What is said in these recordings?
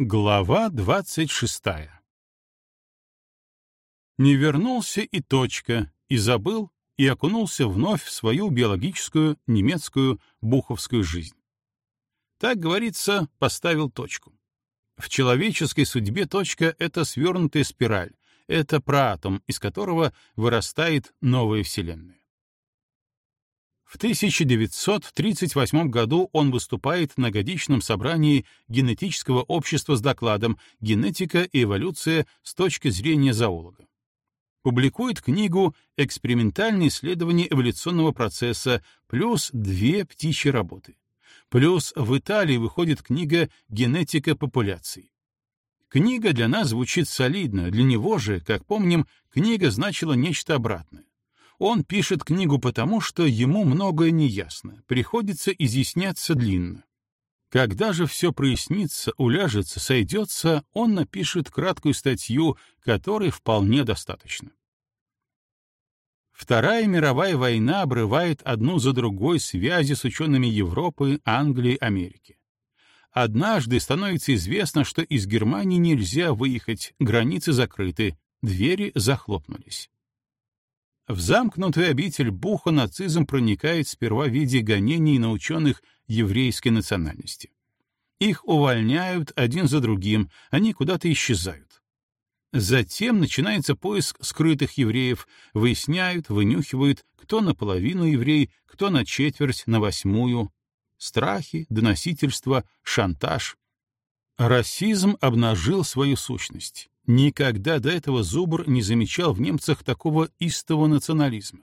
Глава двадцать шестая Не вернулся и точка, и забыл, и окунулся вновь в свою биологическую, немецкую, буховскую жизнь. Так говорится, поставил точку. В человеческой судьбе точка — это свернутая спираль, это проатом, из которого вырастает новая Вселенная. В 1938 году он выступает на годичном собрании генетического общества с докладом «Генетика и эволюция с точки зрения зоолога». Публикует книгу «Экспериментальные исследования эволюционного процесса» плюс две птичьи работы. Плюс в Италии выходит книга «Генетика популяций». Книга для нас звучит солидно, для него же, как помним, книга значила нечто обратное. Он пишет книгу потому, что ему многое не ясно, приходится изъясняться длинно. Когда же все прояснится, уляжется, сойдется, он напишет краткую статью, которой вполне достаточно. Вторая мировая война обрывает одну за другой связи с учеными Европы, Англии, Америки. Однажды становится известно, что из Германии нельзя выехать, границы закрыты, двери захлопнулись. В замкнутую обитель Буха нацизм проникает сперва в виде гонений на ученых еврейской национальности. Их увольняют один за другим, они куда-то исчезают. Затем начинается поиск скрытых евреев, выясняют, вынюхивают, кто наполовину еврей, кто на четверть, на восьмую. Страхи, доносительство, шантаж. Расизм обнажил свою сущность. Никогда до этого Зубр не замечал в немцах такого истого национализма.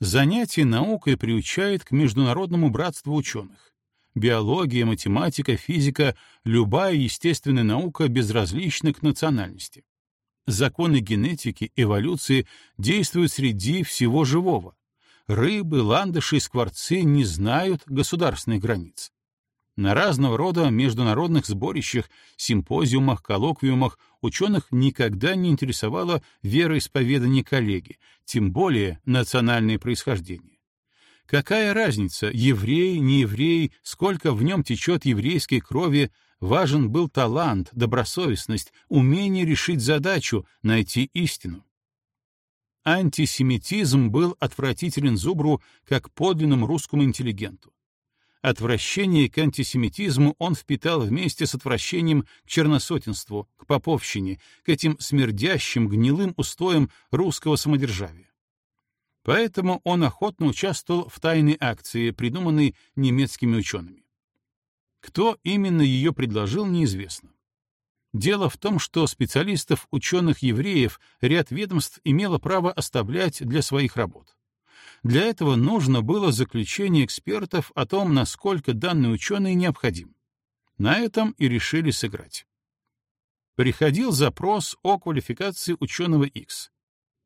Занятие наукой приучает к международному братству ученых. Биология, математика, физика, любая естественная наука безразлична к национальности. Законы генетики, эволюции действуют среди всего живого. Рыбы, ландыши и скворцы не знают государственных границ. На разного рода международных сборищах, симпозиумах, коллоквиумах ученых никогда не интересовало вероисповедание коллеги, тем более национальное происхождение. Какая разница, еврей, не еврей, сколько в нем течет еврейской крови, важен был талант, добросовестность, умение решить задачу, найти истину. Антисемитизм был отвратителен Зубру как подлинному русскому интеллигенту. Отвращение к антисемитизму он впитал вместе с отвращением к черносотенству, к поповщине, к этим смердящим гнилым устоям русского самодержавия. Поэтому он охотно участвовал в тайной акции, придуманной немецкими учеными. Кто именно ее предложил, неизвестно. Дело в том, что специалистов ученых-евреев ряд ведомств имело право оставлять для своих работ. Для этого нужно было заключение экспертов о том, насколько данный ученый необходим. На этом и решили сыграть. Приходил запрос о квалификации ученого X.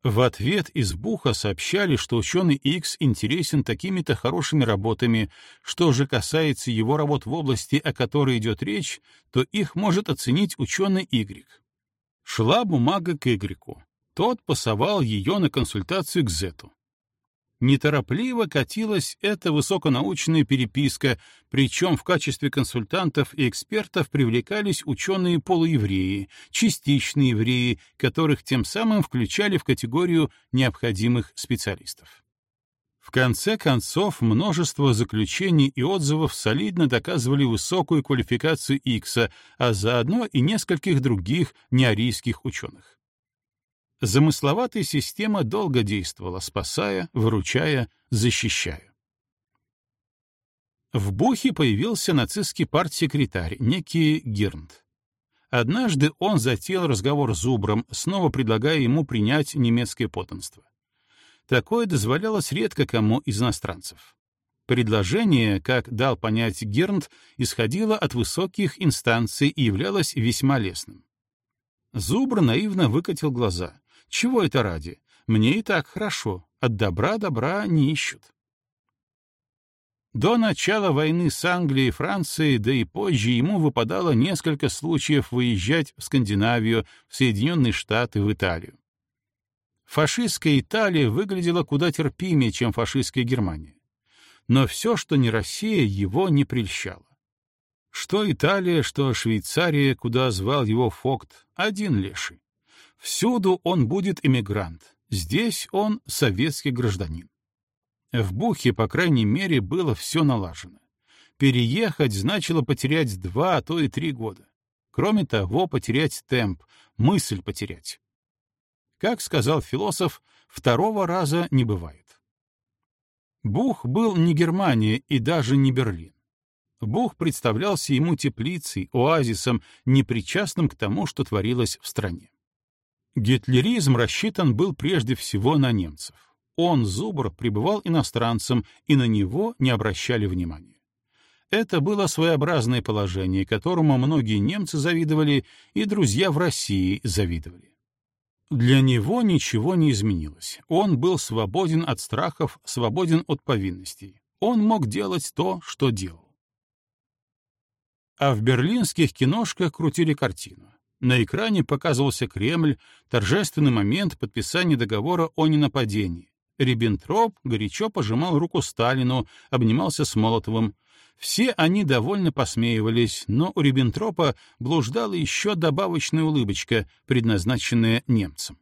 В ответ из Буха сообщали, что ученый X интересен такими-то хорошими работами, что же касается его работ в области, о которой идет речь, то их может оценить ученый Y. Шла бумага к Y. Тот пасовал ее на консультацию к Z неторопливо катилась эта высоконаучная переписка, причем в качестве консультантов и экспертов привлекались ученые-полуевреи, частичные евреи, которых тем самым включали в категорию необходимых специалистов. В конце концов, множество заключений и отзывов солидно доказывали высокую квалификацию Икса, а заодно и нескольких других неарийских ученых. Замысловатая система долго действовала, спасая, выручая, защищая. В Бухе появился нацистский партсекретарь, некий Гернт. Однажды он затеял разговор с Зубром, снова предлагая ему принять немецкое потомство. Такое дозволялось редко кому из иностранцев. Предложение, как дал понять Гернт, исходило от высоких инстанций и являлось весьма лестным. Зубр наивно выкатил глаза. Чего это ради? Мне и так хорошо. От добра добра не ищут. До начала войны с Англией и Францией, да и позже, ему выпадало несколько случаев выезжать в Скандинавию, в Соединенные Штаты, в Италию. Фашистская Италия выглядела куда терпимее, чем фашистская Германия. Но все, что не Россия, его не прельщало. Что Италия, что Швейцария, куда звал его Фокт, один леший. Всюду он будет эмигрант, здесь он советский гражданин. В Бухе, по крайней мере, было все налажено. Переехать значило потерять два, а то и три года. Кроме того, потерять темп, мысль потерять. Как сказал философ, второго раза не бывает. Бух был не Германия и даже не Берлин. Бух представлялся ему теплицей, оазисом, непричастным к тому, что творилось в стране. Гитлеризм рассчитан был прежде всего на немцев. Он, Зубр, пребывал иностранцем, и на него не обращали внимания. Это было своеобразное положение, которому многие немцы завидовали, и друзья в России завидовали. Для него ничего не изменилось. Он был свободен от страхов, свободен от повинностей. Он мог делать то, что делал. А в берлинских киношках крутили картину. На экране показывался Кремль, торжественный момент подписания договора о ненападении. Риббентроп горячо пожимал руку Сталину, обнимался с Молотовым. Все они довольно посмеивались, но у Риббентропа блуждала еще добавочная улыбочка, предназначенная немцам.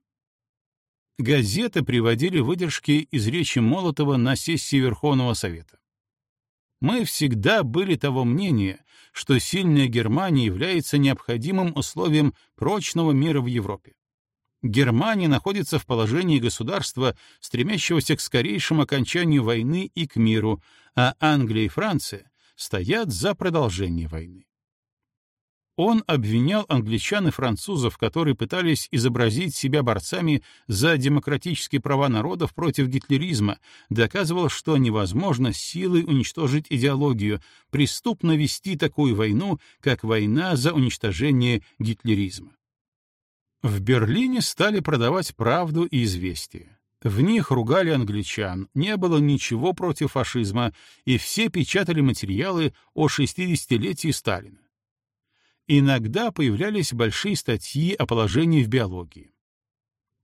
Газеты приводили выдержки из речи Молотова на сессии Верховного Совета. Мы всегда были того мнения, что сильная Германия является необходимым условием прочного мира в Европе. Германия находится в положении государства, стремящегося к скорейшему окончанию войны и к миру, а Англия и Франция стоят за продолжение войны. Он обвинял англичан и французов, которые пытались изобразить себя борцами за демократические права народов против гитлеризма, доказывал, что невозможно силой уничтожить идеологию, преступно вести такую войну, как война за уничтожение гитлеризма. В Берлине стали продавать правду и известия. В них ругали англичан, не было ничего против фашизма, и все печатали материалы о 60-летии Сталина. Иногда появлялись большие статьи о положении в биологии.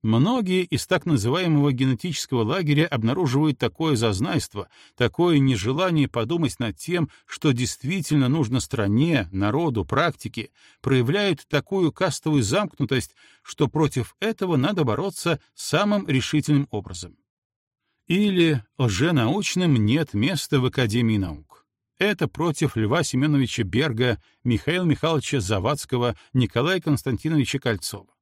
Многие из так называемого генетического лагеря обнаруживают такое зазнайство, такое нежелание подумать над тем, что действительно нужно стране, народу, практике, проявляют такую кастовую замкнутость, что против этого надо бороться самым решительным образом. Или лженаучным нет места в Академии наук. Это против Льва Семеновича Берга, Михаила Михайловича Завадского, Николая Константиновича Кольцова.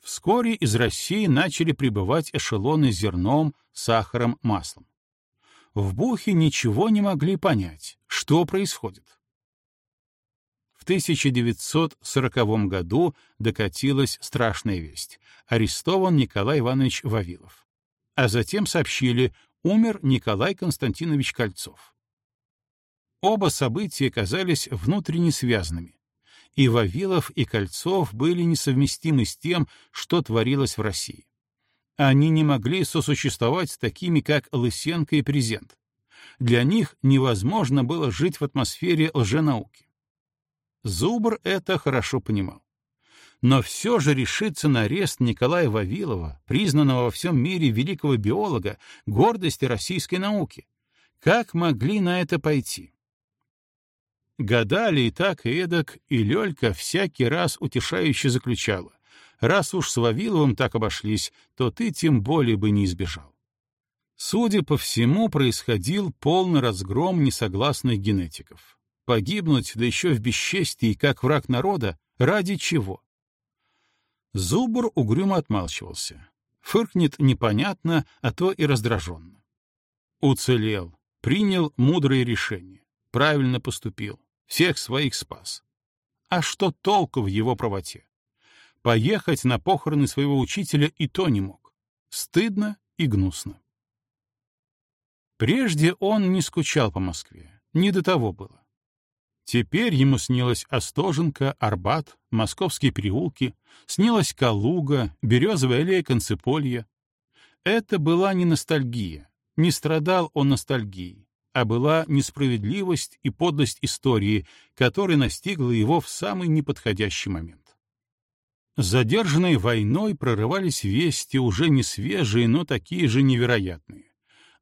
Вскоре из России начали прибывать эшелоны с зерном, сахаром, маслом. В Бухе ничего не могли понять, что происходит. В 1940 году докатилась страшная весть. Арестован Николай Иванович Вавилов. А затем сообщили, умер Николай Константинович Кольцов. Оба события казались внутренне связанными и Вавилов, и Кольцов были несовместимы с тем, что творилось в России. Они не могли сосуществовать с такими, как Лысенко и Презент. Для них невозможно было жить в атмосфере лженауки. Зубр это хорошо понимал. Но все же решиться на арест Николая Вавилова, признанного во всем мире великого биолога, гордости российской науки. Как могли на это пойти? Гадали и так, и эдак, и Лёлька всякий раз утешающе заключала. Раз уж с Вавиловым так обошлись, то ты тем более бы не избежал. Судя по всему, происходил полный разгром несогласных генетиков. Погибнуть, да еще в бесчестии, как враг народа, ради чего? Зубр угрюмо отмалчивался. Фыркнет непонятно, а то и раздраженно. Уцелел, принял мудрое решение, правильно поступил всех своих спас. А что толку в его правоте? Поехать на похороны своего учителя и то не мог. Стыдно и гнусно. Прежде он не скучал по Москве, не до того было. Теперь ему снилась Остоженка, Арбат, московские переулки, снилась Калуга, Березовая аллея Концеполья. Это была не ностальгия, не страдал он ностальгией а была несправедливость и подлость истории, которая настигла его в самый неподходящий момент. Задержанные войной прорывались вести уже не свежие, но такие же невероятные.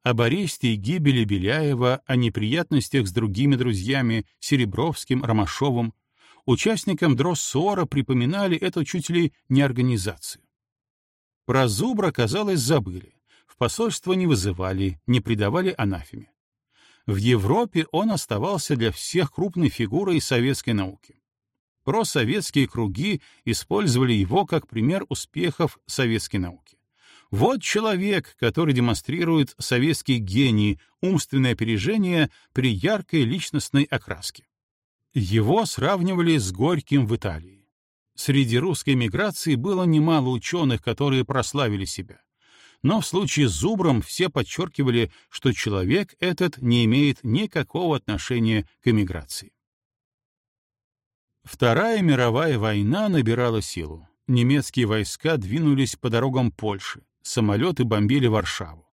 об аресте и гибели Беляева, о неприятностях с другими друзьями, Серебровским, Ромашовым, участникам Дроссора припоминали эту чуть ли не организацию. Про Зубра, казалось, забыли. В посольство не вызывали, не придавали анафеме. В Европе он оставался для всех крупной фигурой советской науки. Просоветские круги использовали его как пример успехов советской науки. Вот человек, который демонстрирует советский гений, умственное опережение при яркой личностной окраске. Его сравнивали с Горьким в Италии. Среди русской миграции было немало ученых, которые прославили себя. Но в случае с Зубром все подчеркивали, что человек этот не имеет никакого отношения к эмиграции. Вторая мировая война набирала силу. Немецкие войска двинулись по дорогам Польши, самолеты бомбили Варшаву.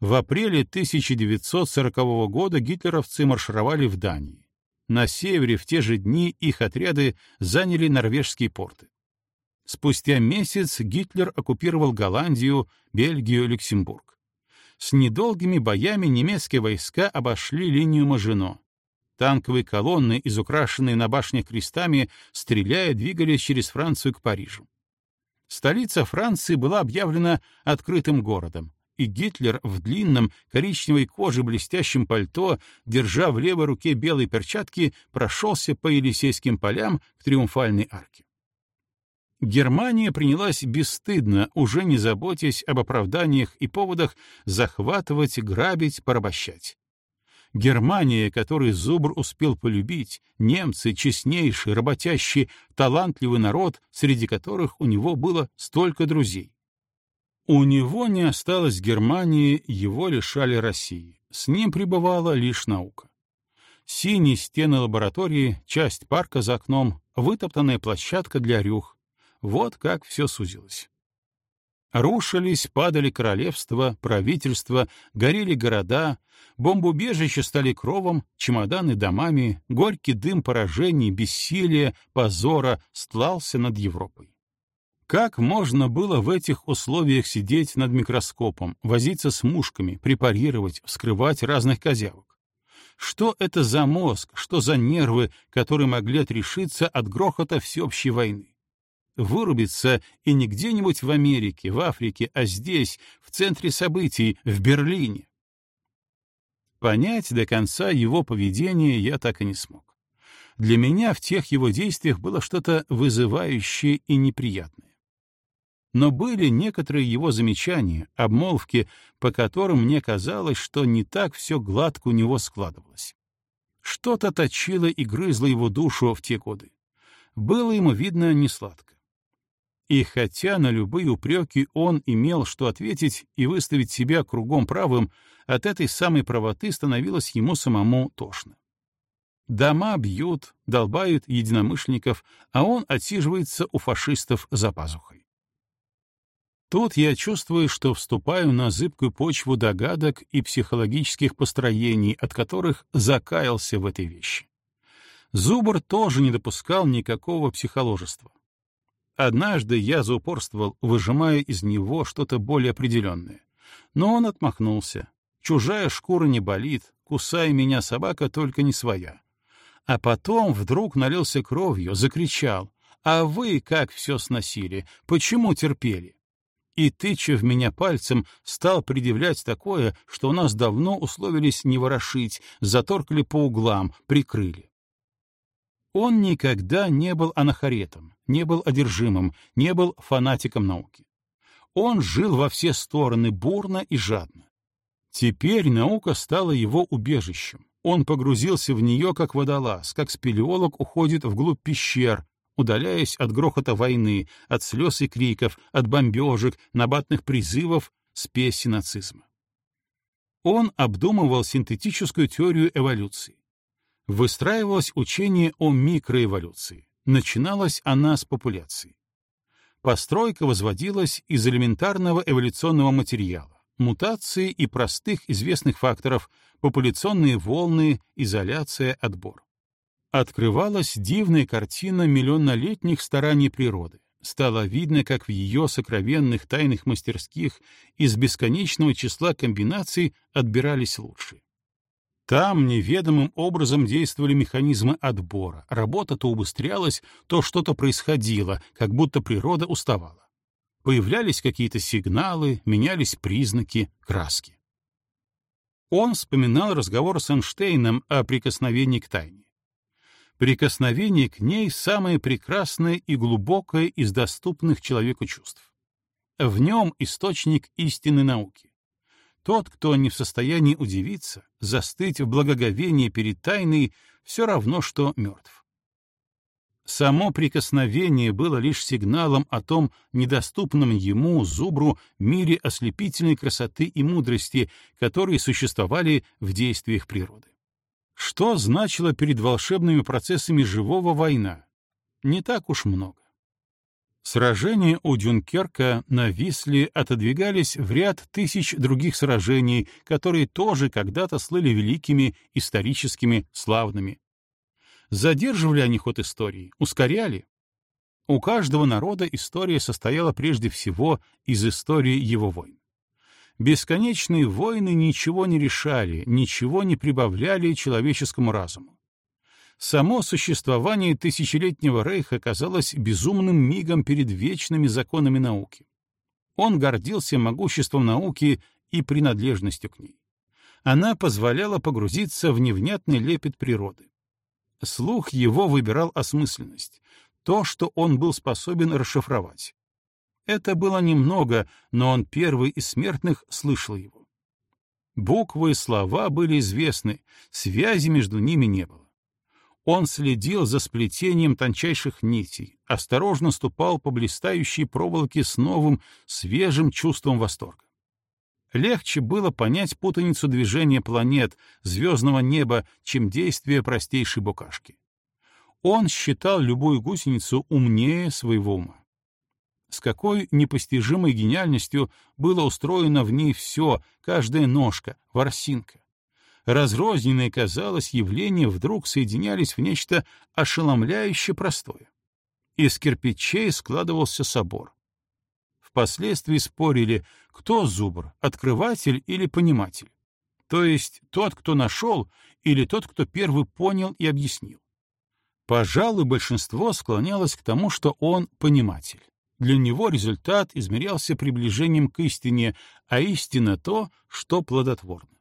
В апреле 1940 года гитлеровцы маршировали в Дании. На севере в те же дни их отряды заняли норвежские порты. Спустя месяц Гитлер оккупировал Голландию, Бельгию, Люксембург. С недолгими боями немецкие войска обошли линию Мажино. Танковые колонны, изукрашенные на башнях крестами, стреляя, двигались через Францию к Парижу. Столица Франции была объявлена открытым городом, и Гитлер в длинном коричневой коже блестящем пальто, держа в левой руке белые перчатки, прошелся по Елисейским полям к Триумфальной арке. Германия принялась бесстыдно, уже не заботясь об оправданиях и поводах, захватывать, грабить, порабощать. Германия, которую Зубр успел полюбить, немцы, честнейший, работящий, талантливый народ, среди которых у него было столько друзей. У него не осталось Германии, его лишали России. С ним пребывала лишь наука. Синие стены лаборатории, часть парка за окном, вытоптанная площадка для рюх. Вот как все сузилось. Рушились, падали королевства, правительства, горели города, бомбоубежища стали кровом, чемоданы домами, горький дым поражений, бессилия, позора стлался над Европой. Как можно было в этих условиях сидеть над микроскопом, возиться с мушками, препарировать, вскрывать разных козявок? Что это за мозг, что за нервы, которые могли отрешиться от грохота всеобщей войны? Вырубиться и не где-нибудь в Америке, в Африке, а здесь, в центре событий, в Берлине. Понять до конца его поведение я так и не смог. Для меня в тех его действиях было что-то вызывающее и неприятное но были некоторые его замечания, обмолвки, по которым мне казалось, что не так все гладко у него складывалось. Что-то точило и грызло его душу в те годы. Было ему, видно, несладко. И хотя на любые упреки он имел что ответить и выставить себя кругом правым, от этой самой правоты становилось ему самому тошно. Дома бьют, долбают единомышленников, а он отсиживается у фашистов за пазухой. Тут я чувствую, что вступаю на зыбкую почву догадок и психологических построений, от которых закаялся в этой вещи. Зубр тоже не допускал никакого психоложества. Однажды я заупорствовал, выжимая из него что-то более определенное. Но он отмахнулся. Чужая шкура не болит, кусай меня, собака, только не своя. А потом вдруг налился кровью, закричал. «А вы как все сносили? Почему терпели?» и, тыча в меня пальцем, стал предъявлять такое, что у нас давно условились не ворошить, заторкали по углам, прикрыли. Он никогда не был анахаретом, не был одержимым, не был фанатиком науки. Он жил во все стороны бурно и жадно. Теперь наука стала его убежищем. Он погрузился в нее как водолаз, как спелеолог уходит вглубь пещер, удаляясь от грохота войны, от слез и криков, от бомбежек, набатных призывов, спеси нацизма. Он обдумывал синтетическую теорию эволюции. Выстраивалось учение о микроэволюции. Начиналась она с популяции. Постройка возводилась из элементарного эволюционного материала, мутации и простых известных факторов, популяционные волны, изоляция, отбор открывалась дивная картина миллионнолетних стараний природы, Стало видно, как в ее сокровенных тайных мастерских из бесконечного числа комбинаций отбирались лучшие. Там неведомым образом действовали механизмы отбора. Работа то убыстрялась, то что-то происходило, как будто природа уставала. Появлялись какие-то сигналы, менялись признаки, краски. Он вспоминал разговор с Эйнштейном о прикосновении к тайне. Прикосновение к ней — самое прекрасное и глубокое из доступных человеку чувств. В нем источник истины науки. Тот, кто не в состоянии удивиться, застыть в благоговении перед тайной, все равно, что мертв. Само прикосновение было лишь сигналом о том недоступном ему, зубру, мире ослепительной красоты и мудрости, которые существовали в действиях природы. Что значила перед волшебными процессами живого война? Не так уж много. Сражения у Дюнкерка на Висле отодвигались в ряд тысяч других сражений, которые тоже когда-то слыли великими, историческими, славными. Задерживали они ход истории, ускоряли. У каждого народа история состояла прежде всего из истории его войн. Бесконечные войны ничего не решали, ничего не прибавляли человеческому разуму. Само существование тысячелетнего рейха казалось безумным мигом перед вечными законами науки. Он гордился могуществом науки и принадлежностью к ней. Она позволяла погрузиться в невнятный лепет природы. Слух его выбирал осмысленность, то, что он был способен расшифровать. Это было немного, но он первый из смертных слышал его. Буквы и слова были известны, связи между ними не было. Он следил за сплетением тончайших нитей, осторожно ступал по блистающей проволоке с новым, свежим чувством восторга. Легче было понять путаницу движения планет, звездного неба, чем действия простейшей букашки. Он считал любую гусеницу умнее своего ума. С какой непостижимой гениальностью было устроено в ней все, каждая ножка, ворсинка разрозненные, казалось, явления вдруг соединялись в нечто ошеломляюще простое. Из кирпичей складывался собор. Впоследствии спорили, кто зубр, открыватель или пониматель. То есть тот, кто нашел, или тот, кто первый понял и объяснил. Пожалуй, большинство склонялось к тому, что он пониматель. Для него результат измерялся приближением к истине, а истина — то, что плодотворно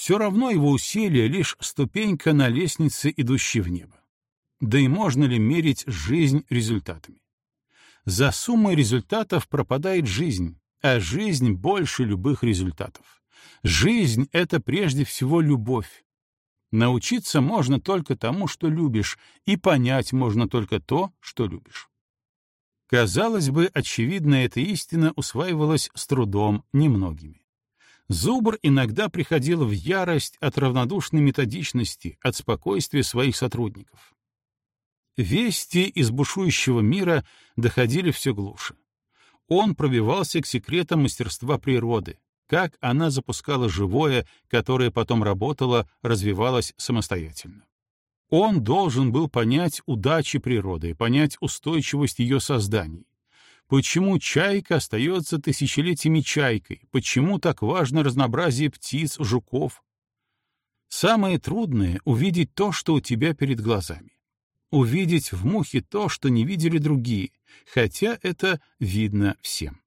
все равно его усилия — лишь ступенька на лестнице, идущей в небо. Да и можно ли мерить жизнь результатами? За суммой результатов пропадает жизнь, а жизнь больше любых результатов. Жизнь — это прежде всего любовь. Научиться можно только тому, что любишь, и понять можно только то, что любишь. Казалось бы, очевидно, эта истина усваивалась с трудом немногими. Зубр иногда приходил в ярость от равнодушной методичности, от спокойствия своих сотрудников. Вести из бушующего мира доходили все глуше. Он пробивался к секретам мастерства природы, как она запускала живое, которое потом работало, развивалось самостоятельно. Он должен был понять удачи природы, понять устойчивость ее созданий, Почему чайка остается тысячелетиями чайкой? Почему так важно разнообразие птиц, жуков? Самое трудное — увидеть то, что у тебя перед глазами. Увидеть в мухе то, что не видели другие, хотя это видно всем.